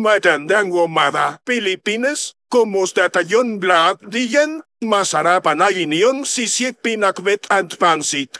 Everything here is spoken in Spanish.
Magandang umara, Pilipinas. como tayong lahat diyan? Masarap na inyong sisig pinakwit at pansit.